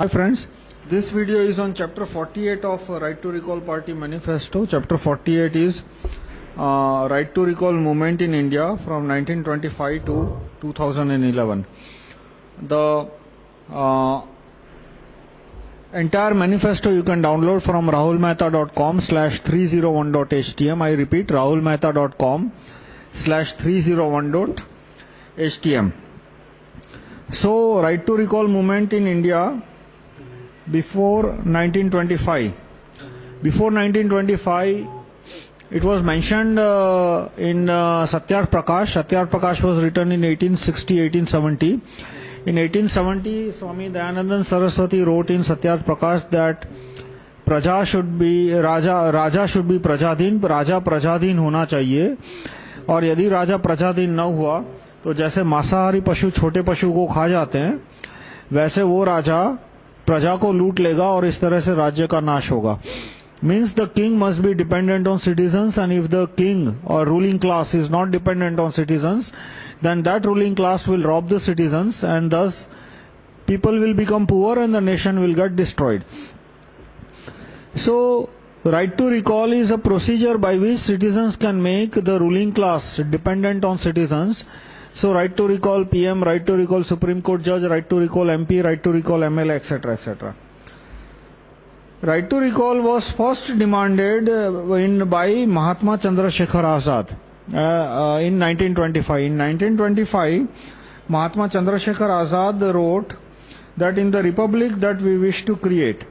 Hi friends, this video is on chapter 48 of Right to Recall Party Manifesto. Chapter 48 is uh, Right to Recall Movement in India from 1925 to 2011. The uh, entire manifesto you can download from rahulmehta.com slash 301.htm. I repeat, rahulmehta.com slash 301.htm. So, Right to Recall Movement in India before 1925. Before 1925, it was mentioned uh, in uh, Satyarth Prakash. Satyarth Prakash was written in 1860 1870. In 1870, Swami Dayanandan Saraswati wrote in Satyarth Prakash that Praja should be, Raja, Raja should be Prajadin, Raja Prajadin होना चाहिए और यदि राजा प्रजाधीन न हुआ तो जैसे मांसाहारी पशु छोटे पशु को खा जाते हैं वैसे वो राजा प्रजा को लूट लेगा और इस तरह से राज्य का नाश होगा means the king must be dependent on citizens and if the king or ruling class is not dependent on citizens then that ruling class will rob the citizens and thus people will become poor and the nation will get destroyed. So, right to recall is a procedure by which citizens can make the ruling class dependent on citizens. So, right to recall PM, right to recall Supreme Court judge, right to recall MP, right to recall MLA, etc. etc. Right to recall was first demanded in, by Mahatma Chandrasekhar Azad uh, uh, in 1925. In 1925, Mahatma Chandrasekhar Azad wrote that in the republic that we wish to create,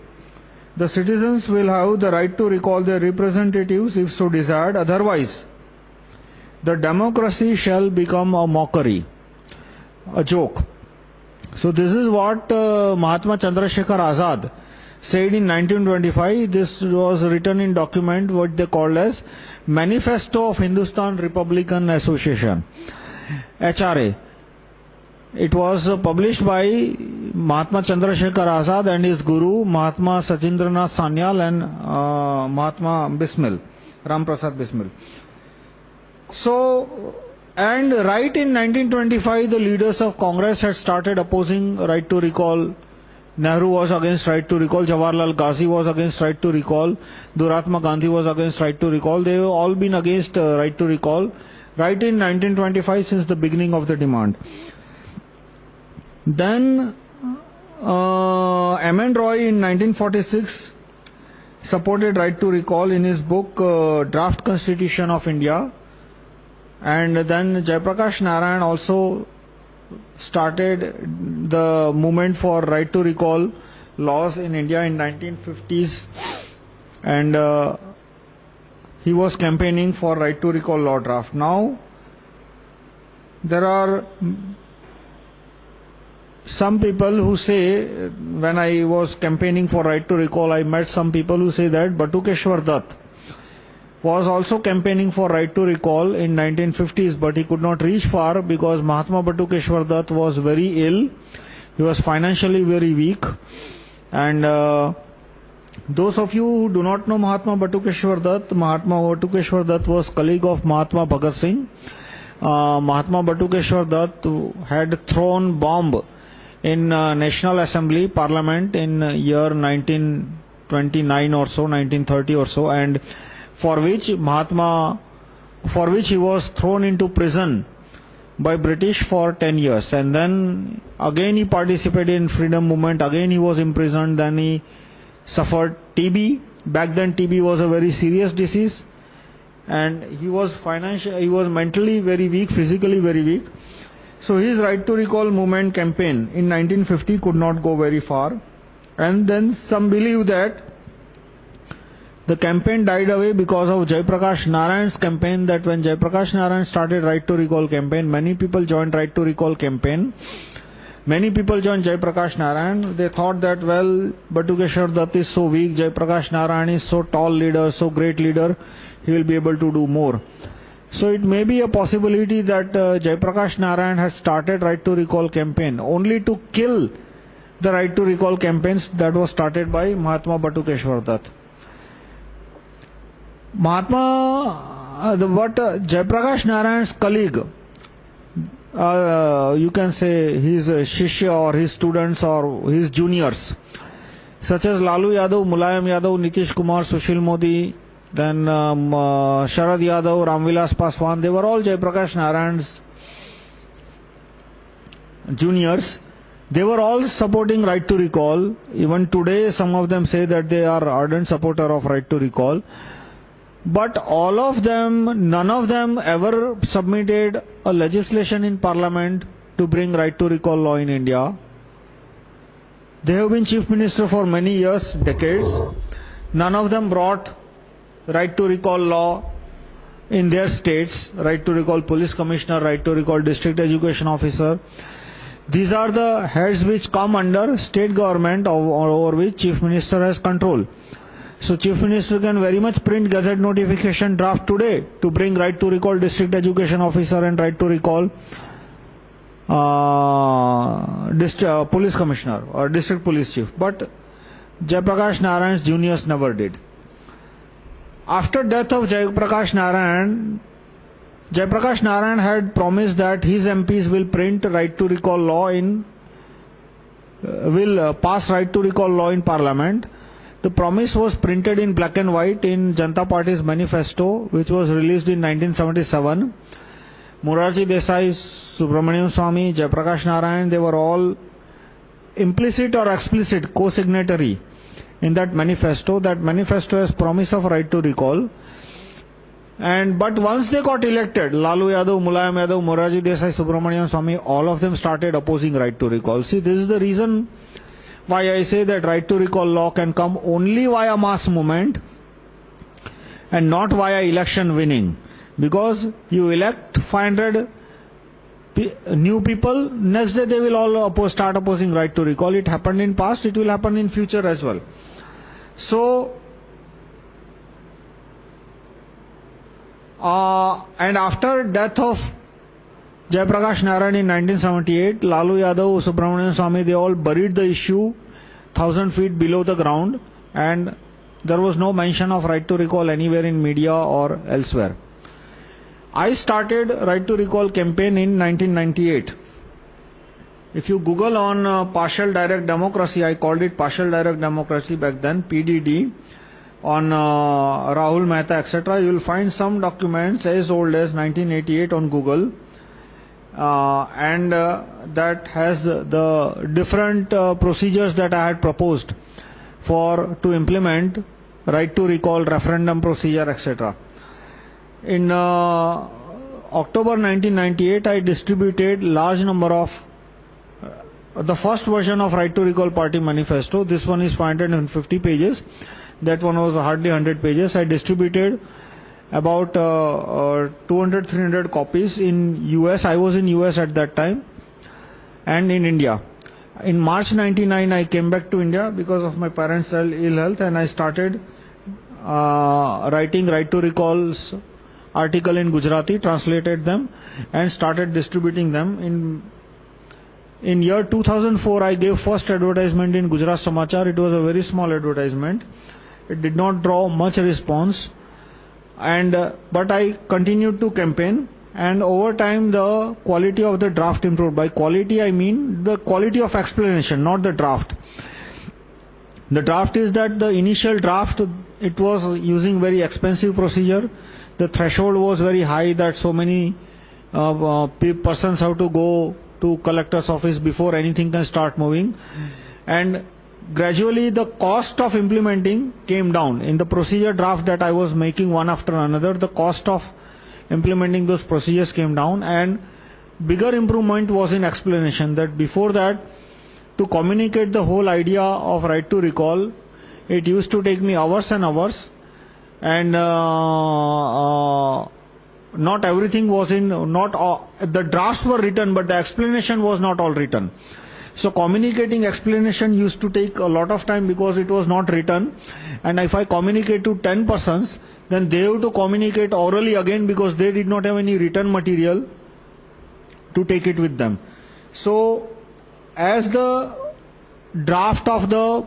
the citizens will have the right to recall their representatives if so desired, otherwise, the democracy shall become a mockery, a joke. So, this is what uh, Mahatma Chandrasekhar Azad said in 1925. This was written in document what they called as Manifesto of Hindustan Republican Association, HRA. It was published by Mahatma Chandrasekhar Azad and his guru Mahatma Sachindranath Sanyal and uh, Mahatma Bismil, Ram Prasad Bismil. So, and right in 1925, the leaders of Congress had started opposing right to recall. Nehru was against right to recall, Jawaharlal Ghazi was against right to recall, Duratma Gandhi was against right to recall. They have all been against uh, right to recall right in 1925 since the beginning of the demand. Then uh, M.N. Roy in 1946 supported right to recall in his book uh, Draft Constitution of India. And then Jayaprakash Narayan also started the movement for right to recall laws in India in 1950s. And uh, he was campaigning for right to recall law draft. Now, there are some people who say, when I was campaigning for right to recall, I met some people who say that Batukeshwar Dutt was also campaigning for right to recall in 1950s, but he could not reach far because Mahatma Batukeshwar Dutt was very ill. He was financially very weak. And uh, those of you who do not know Mahatma Batukeshwar Dutt, Mahatma Batukeshwar Dutt was colleague of Mahatma Bhagat Singh. Uh, Mahatma Batukeshwar Dutt had thrown bomb in uh, National Assembly, Parliament in year 1929 or so, 1930 or so, and for which Mahatma, for which he was thrown into prison by British for 10 years. And then again he participated in freedom movement, again he was imprisoned, then he suffered TB. Back then TB was a very serious disease. And he was financially, he was mentally very weak, physically very weak. So his right to recall movement campaign in 1950 could not go very far. And then some believe that the campaign died away because of Jayaprakash Narayan's campaign. That when Jayaprakash Narayan started Right to Recall campaign, many people joined Right to Recall campaign. Many people joined Jayaprakash Narayan. They thought that, well, Batukeshwar Dutt is so weak, Jayaprakash Narayan is so tall leader, so great leader, he will be able to do more. So it may be a possibility that uh, Jayaprakash Narayan has started Right to Recall campaign only to kill the Right to Recall campaigns that was started by Mahatma Batukeshwar Dutt. Mahatma, uh, the, what uh, Jayaprakash Narayan's colleague, uh, you can say his Shishya or his students or his juniors, such as Lalu Yadav, Mulayam Yadav, Nitish Kumar, Sushil Modi, then um, uh, Sharad Yadav, Ramvilas Paswan, they were all Jayaprakash Narayan's juniors. They were all supporting right to recall. Even today, some of them say that they are ardent supporter of right to recall. But all of them, none of them ever submitted a legislation in parliament to bring right to recall law in India. They have been chief minister for many years, decades. None of them brought right to recall law in their states, right to recall police commissioner, right to recall district education officer. These are the heads which come under state government over which chief minister has control. So chief minister can very much print gazette notification draft today to bring right to recall district education officer and right to recall uh, uh, police commissioner or district police chief. But Jayaprakash Narayan's juniors never did. After death of Jayaprakash Narayan, Jayaprakash Narayan had promised that his MPs will print right to recall law in, uh, will uh, pass right to recall law in parliament. The promise was printed in black and white in Janata Party's manifesto, which was released in 1977. Morarji Desai, Subramanian Swamy, Jayaprakash Narayan, they were all implicit or explicit co signatory in that manifesto. That manifesto has promise of right to recall. And, but once they got elected, Lalu Yadav, Mulayam Yadav, Morarji Desai, Subramanian Swamy, all of them started opposing right to recall. See, this is the reason why I say that right to recall law can come only via mass movement and not via election winning. Because you elect 500 new people, next day they will all oppose, start opposing right to recall. It happened in past, it will happen in future as well. So, uh, and after death of Jayaprakash Narayan in 1978, Lalu Yadav, Subramanian Swamy, they all buried the issue thousand feet below the ground and there was no mention of right to recall anywhere in media or elsewhere. I started right to recall campaign in 1998. If you Google on uh, partial direct democracy, I called it partial direct democracy back then, PDD on uh, Rahul Mehta, etc., you will find some documents as old as 1988 on Google. Uh, and uh, that has the different uh, procedures that I had proposed for to implement right to recall, referendum procedure, etc. In October 1998, I distributed large number of the first version of Right to Recall Party Manifesto. This one is 550 pages. That one was hardly 100 pages. I distributed about uh, uh, 200 300 copies in US. I was in US at that time and in India. In March 99, I came back to India because of my parents' ill health and I started uh, writing Right to Recall's article in Gujarati, translated them and started distributing them. In, in year 2004, I gave first advertisement in Gujarat Samachar. It was a very small advertisement. It did not draw much response. And, uh, but I continued to campaign and over time the quality of the draft improved. By quality I mean the quality of explanation, not the draft. The draft is that the initial draft, it was using very expensive procedure. The threshold was very high that so many uh, uh, persons have to go to collector's office before anything can start moving. And gradually the cost of implementing came down. In the procedure draft that I was making one after another, the cost of implementing those procedures came down and bigger improvement was in explanation that before that to communicate the whole idea of right to recall, it used to take me hours and hours and uh, uh, not everything was in, not the drafts were written but the explanation was not all written. So communicating explanation used to take a lot of time because it was not written. And if I communicate to 10 persons, then they have to communicate orally again because they did not have any written material to take it with them. So, as the draft of the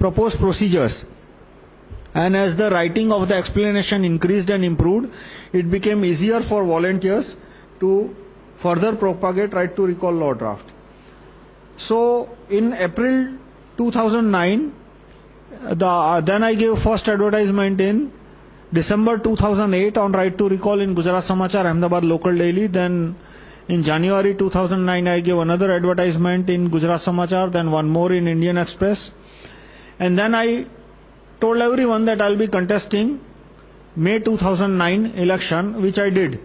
proposed procedures and as the writing of the explanation increased and improved, it became easier for volunteers to further propagate right to recall law draft. So, in April 2009, the, uh, then I gave first advertisement in December 2008 on right to recall in Gujarat Samachar, Ahmedabad local daily. Then in January 2009, I gave another advertisement in Gujarat Samachar, then one more in Indian Express. And then I told everyone that I'll be contesting May 2009 election, which I did.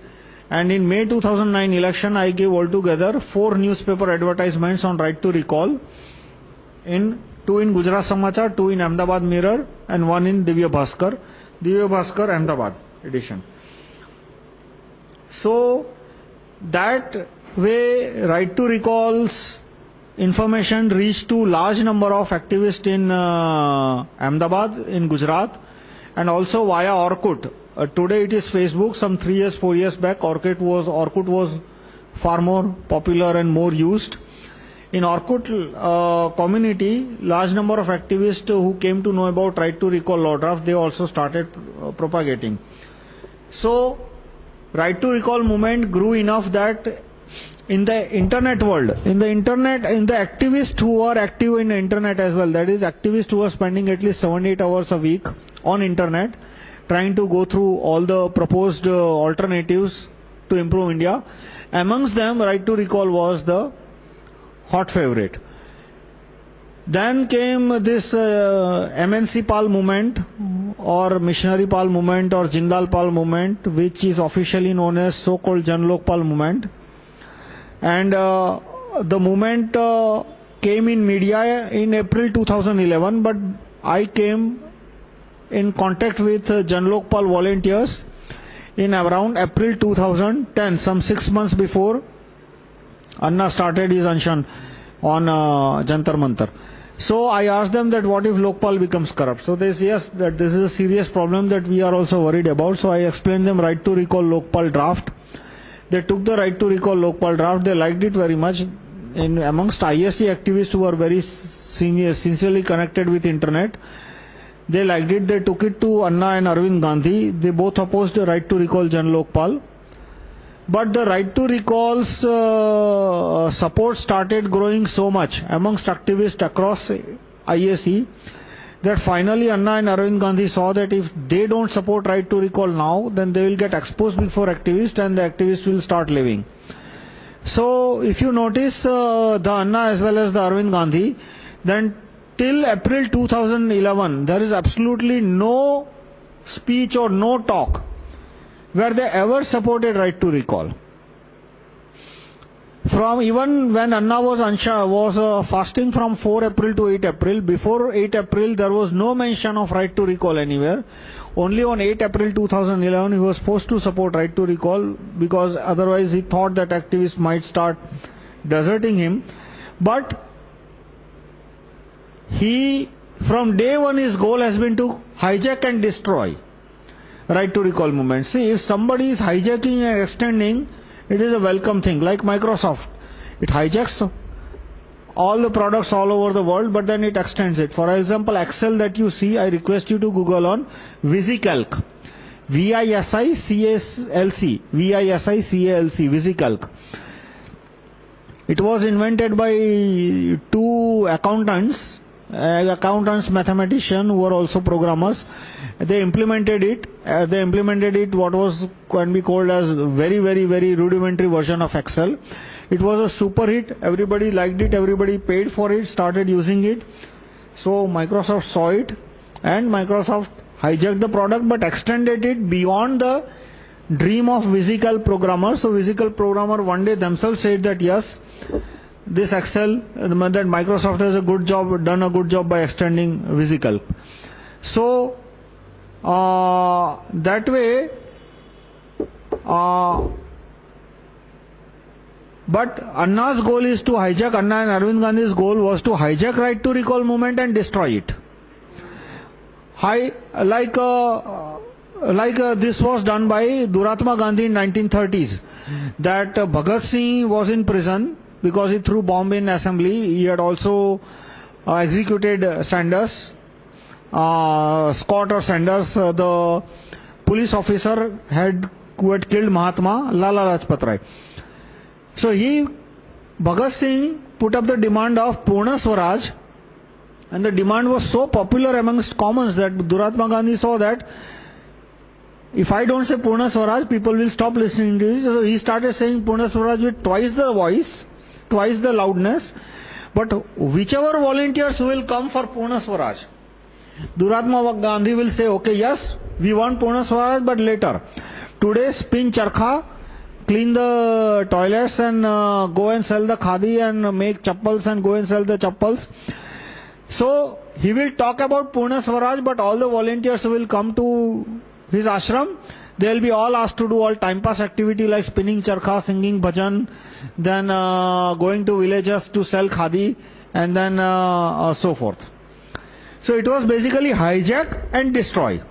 And in May 2009 election, I gave altogether four newspaper advertisements on right to recall. In two in Gujarat Samachar, two in Ahmedabad Mirror, and one in Divya Bhaskar. Divya Bhaskar, Ahmedabad edition. So, that way, right to recalls information reached to large number of activists in uh, Ahmedabad, in Gujarat, and also via Orkut. Uh, today it is Facebook. Some three years, four years back, Orkut was, Orkut was far more popular and more used. In Orkut uh, community, large number of activists who came to know about right to recall law draft, they also started uh, propagating. So, right to recall movement grew enough that in the internet world, in the internet, in the activists who are active in the internet as well, that is, activists who are spending at least 7 8 hours a week on internet, trying to go through all the proposed uh, alternatives to improve India. Amongst them, right to recall was the hot favorite. Then came this uh, MNC Pal movement, or Missionary Pal movement, or Jindal Pal movement, which is officially known as so called Janlok Pal movement. And uh, the movement came in media in April 2011, but I came in contact with uh, Janlok volunteers in around April 2010, some six months before Anna started his anshan on uh, Jantar Mantar. So I asked them that what if Lokpal becomes corrupt? So they say yes, that this is a serious problem that we are also worried about. So I explained them right to recall Lokpal draft. They took the right to recall Lokpal draft. They liked it very much. In amongst IAC activists who are very senior, sincerely connected with internet, they liked it. They took it to Anna and Arvind Gandhi. They both opposed the right to recall Jan Lokpal. But the right to recall's uh, support started growing so much amongst activists across IAC that finally Anna and Arvind Gandhi saw that if they don't support right to recall now, then they will get exposed before activists and the activists will start leaving. So, if you notice uh, the Anna as well as the Arvind Gandhi, then till April 2011, there is absolutely no speech or no talk where they ever supported right to recall. From even when Anna was, uh, fasting from 4 April to 8 April, before 8 April there was no mention of right to recall anywhere. Only on 8 April 2011 he was forced to support right to recall because otherwise he thought that activists might start deserting him. But he, from day one, his goal has been to hijack and destroy right to recall movement. See, if somebody is hijacking and extending, it is a welcome thing, like Microsoft. It hijacks all the products all over the world, but then it extends it. For example, Excel that you see, I request you to Google on VisiCalc. V I S I C A L C. V I S I C A L C. VisiCalc. It was invented by two accountants, uh, accountants, mathematicians who were also programmers. They implemented it. Uh, they implemented it what was can be called as very, very, very rudimentary version of Excel. It was a super hit. Everybody liked it. Everybody paid for it, started using it. So Microsoft saw it and Microsoft hijacked the product but extended it beyond the dream of VisiCalc programmers. So VisiCalc programmer one day themselves said that yes, this Excel, that Microsoft has a good job, done a good job by extending VisiCalc. So, uh, that way, uh, but Anna's goal is to hijack, Anna and Arvind Gandhi's goal was to hijack right to recall movement and destroy it. Hi, like, uh, like uh, this was done by Duratma Gandhi in 1930s. That Bhagat Singh was in prison because he threw bomb in assembly. He had also uh, executed Saunders, uh, Scott or Saunders, uh, the police officer had, who had killed Mahatma, Lala Lajpat Rai. So he, Bhagat Singh, put up the demand of Purna Swaraj, and the demand was so popular amongst commons that Duratma Gandhi saw that if I don't say Purna Swaraj, people will stop listening to you. So he started saying Purna Swaraj with twice the voice, twice the loudness. But whichever volunteers will come for Purna Swaraj, Duratma Gandhi will say, okay, yes, we want Purna Swaraj, but later. Today, spin charkha, clean the toilets and uh, go and sell the khadi and make chappals and go and sell the chappals. So, he will talk about Purna Swaraj, but all the volunteers will come to his ashram. They will be all asked to do all time pass activity like spinning charkha, singing bhajan, then uh, going to villages to sell khadi, and then uh, so forth. So it was basically hijack and destroy.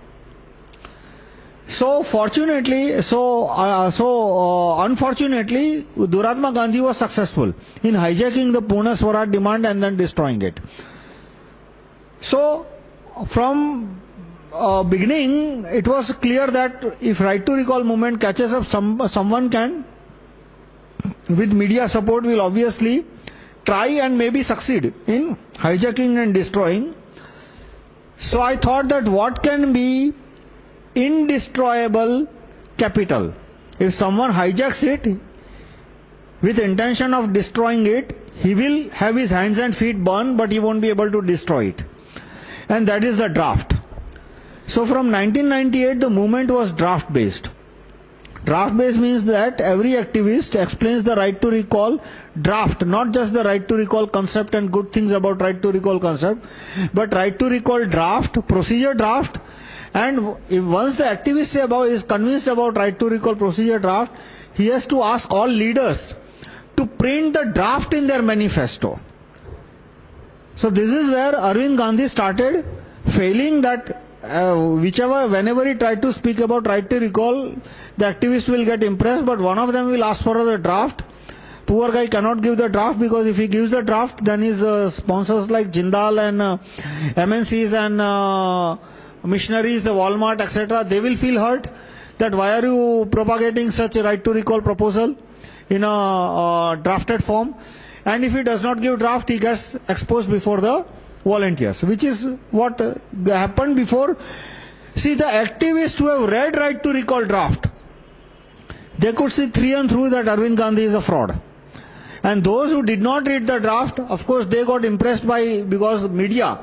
So fortunately, so, uh, so uh, unfortunately, Duratma Gandhi was successful in hijacking the Purna Swaraj demand and then destroying it. So from uh, beginning, it was clear that if right to recall movement catches up, some, someone can, with media support, will obviously try and maybe succeed in hijacking and destroying. So I thought that what can be indestroyable capital? If someone hijacks it with intention of destroying it, he will have his hands and feet burned, but he won't be able to destroy it. And that is the draft. So from 1998, the movement was draft based. Draft based means that every activist explains the right to recall draft, not just the right to recall concept and good things about right to recall concept, but right to recall draft, procedure draft. And once the activist is convinced about right to recall procedure draft, he has to ask all leaders to print the draft in their manifesto. So, this is where Arvind Gandhi started failing that uh, whichever, whenever he tried to speak about right to recall, the activists will get impressed, but one of them will ask for the draft. Poor guy cannot give the draft because if he gives the draft, then his uh, sponsors like Jindal and uh, MNCs and uh, missionaries, the Walmart, etc., they will feel hurt that why are you propagating such a right to recall proposal in a drafted form? And if he does not give draft, he gets exposed before the volunteers, which is what happened before. See, the activists who have read right to recall draft, they could see through and through that Arvind Gandhi is a fraud. And those who did not read the draft, of course, they got impressed by because media,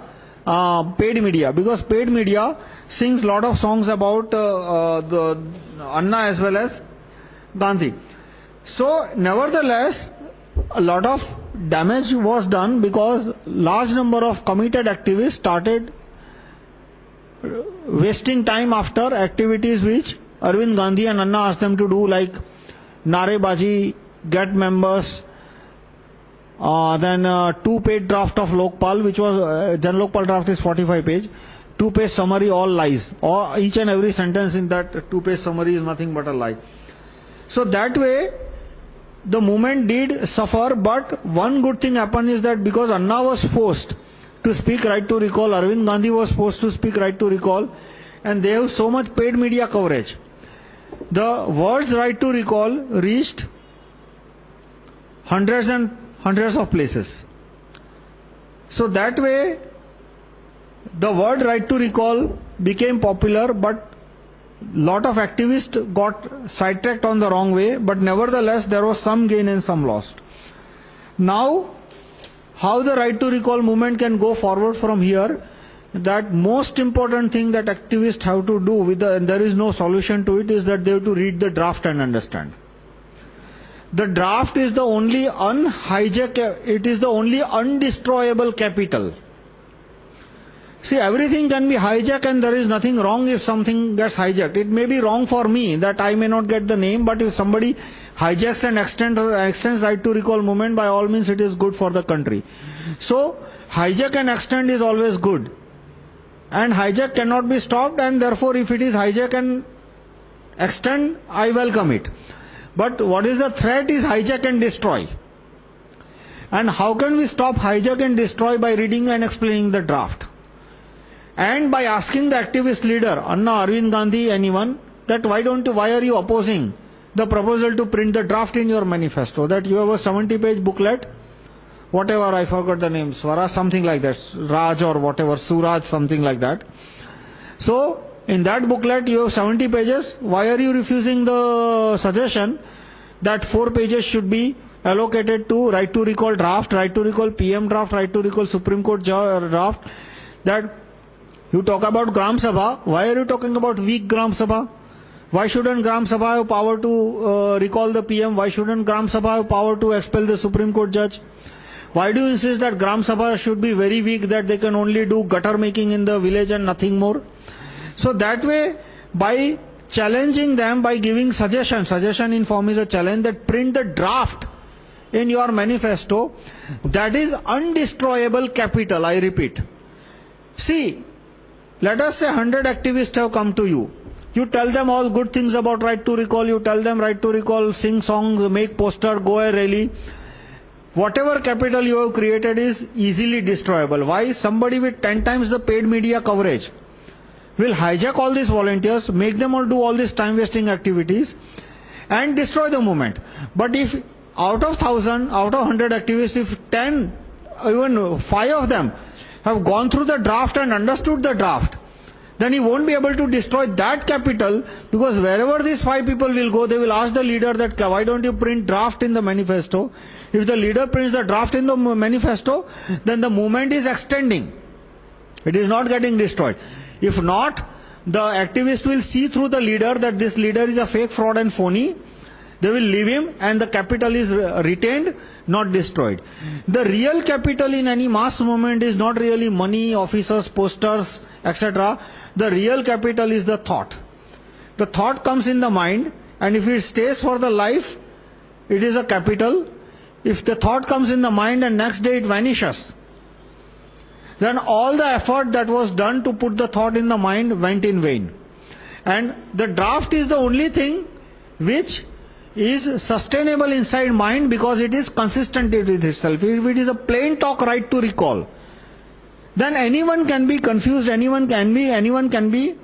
uh, paid media, because paid media sings lot of songs about uh, uh, the Anna as well as Gandhi. So, nevertheless, a lot of damage was done because large number of committed activists started wasting time after activities which Arvind Gandhi and Anna asked them to do like Narebaji, get members, uh, then uh, two page draft of Lokpal which was, uh, Jan Lokpal draft is 45 page, two page summary all lies, or each and every sentence in that two page summary is nothing but a lie. So that way the movement did suffer, but one good thing happened is that because Anna was forced to speak right to recall, Arvind Gandhi was forced to speak right to recall, and they have so much paid media coverage. The words right to recall reached hundreds and hundreds of places. So that way, the word right to recall became popular, but lot of activists got sidetracked on the wrong way, but nevertheless, there was some gain and some loss. Now, how the right to recall movement can go forward from here, that most important thing that activists have to do, with the, and there is no solution to it, is that they have to read the draft and understand. The draft is the only unhijack, it is the only undestroyable capital. See, everything can be hijacked, and there is nothing wrong if something gets hijacked. It may be wrong for me that I may not get the name, but if somebody hijacks and extends, extends right to recall movement, by all means, it is good for the country. So, hijack and extend is always good. And hijack cannot be stopped, and therefore, if it is hijack and extend, I welcome it. But what is the threat is hijack and destroy. And how can we stop hijack and destroy by reading and explaining the draft? And by asking the activist leader, Anna Arvind Gandhi, anyone, that why don't you, why are you opposing the proposal to print the draft in your manifesto that you have a 70 page booklet, whatever, I forgot the name, Swara, something like that, Raj or whatever, Suraj, something like that. So, in that booklet, you have 70 pages. Why are you refusing the suggestion that 4 pages should be allocated to right to recall draft, right to recall PM draft, right to recall Supreme Court draft? That you talk about Gram Sabha. Why are you talking about weak Gram Sabha? Why shouldn't Gram Sabha have power to uh, recall the PM? Why shouldn't Gram Sabha have power to expel the Supreme Court judge? Why do you insist that Gram Sabha should be very weak, that they can only do gutter making in the village and nothing more? So that way, by challenging them, by giving suggestion, suggestion in form is a challenge, that print the draft in your manifesto, that is undestroyable capital, I repeat. See, let us say 100 activists have come to you. You tell them all good things about right to recall, you tell them right to recall, sing songs, make poster, go a rally. Whatever capital you have created is easily destroyable. Why? Somebody with 10 times the paid media coverage will hijack all these volunteers, make them all do all these time wasting activities, and destroy the movement. But if out of 1000, out of 100 activists, if 10, even 5 of them have gone through the draft and understood the draft, then he won't be able to destroy that capital because wherever these five people will go, they will ask the leader that why don't you print draft in the manifesto? If the leader prints the draft in the manifesto, then the movement is extending. It is not getting destroyed. If not, the activist will see through the leader that this leader is a fake fraud and phony. They will leave him and the capital is uh, retained, not destroyed. The real capital in any mass movement is not really money, officers, posters, etc. The real capital is the thought. The thought comes in the mind, and if it stays for the life, it is a capital. If the thought comes in the mind and next day it vanishes, then all the effort that was done to put the thought in the mind went in vain. And the draft is the only thing which is sustainable inside mind because it is consistent with itself. If it is a plain talk right to recall, then anyone can be confused, anyone can be, anyone can be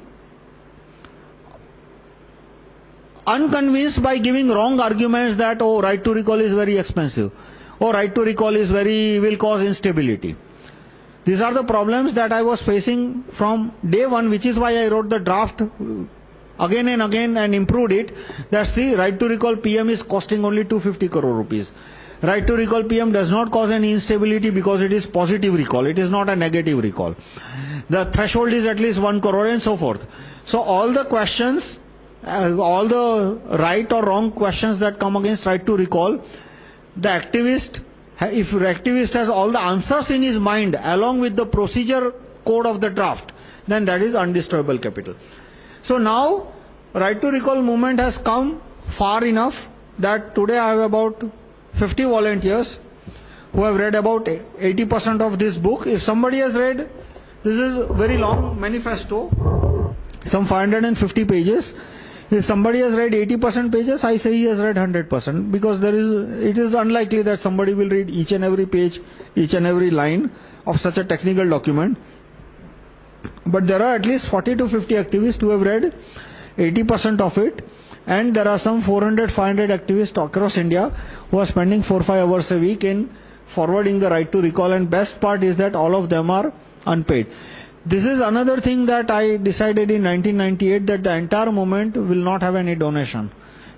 unconvinced by giving wrong arguments that, oh, right to recall is very expensive, or oh, right to recall is very, will cause instability. These are the problems that I was facing from day one, which is why I wrote the draft again and again and improved it. That's the right to recall PM is costing only 250 crore rupees. Right to recall PM does not cause any instability because it is positive recall, it is not a negative recall. The threshold is at least 1 crore and so forth. So, all the questions, uh, all the right or wrong questions that come against right to recall, the activist if activist has all the answers in his mind along with the procedure code of the draft, then that is undestroyable capital. So now, right to recall movement has come far enough that today I have about 50 volunteers who have read about 80% of this book. If somebody has read, this is very long manifesto, some 550 pages. If somebody has read 80% pages, I say he has read 100% because there is, it is unlikely that somebody will read each and every page, each and every line of such a technical document. But there are at least 40 to 50 activists who have read 80% of it, and there are some 400 500 activists across India who are spending 4 5 hours a week in forwarding the right to recall. And best part is that all of them are unpaid. This is another thing that I decided in 1998 that the entire movement will not have any donation.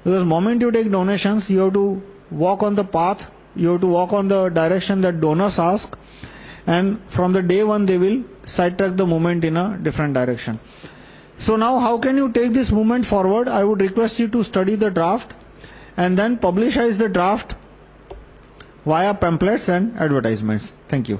Because the moment you take donations, you have to walk on the path, you have to walk on the direction that donors ask, and from the day one, they will sidetrack the movement in a different direction. So, now how can you take this movement forward? I would request you to study the draft and then publicize the draft via pamphlets and advertisements. Thank you.